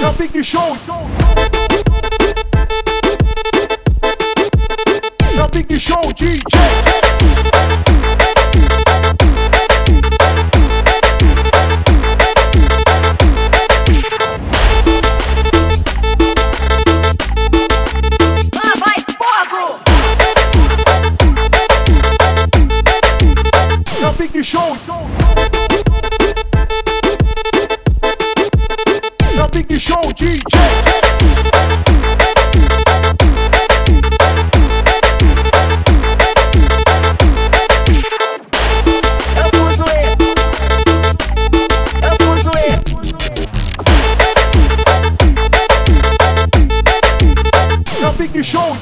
É Big Show. Então. É, então. é Big Show DJ. Big Show. É o Big Show DJ. É o Big Show.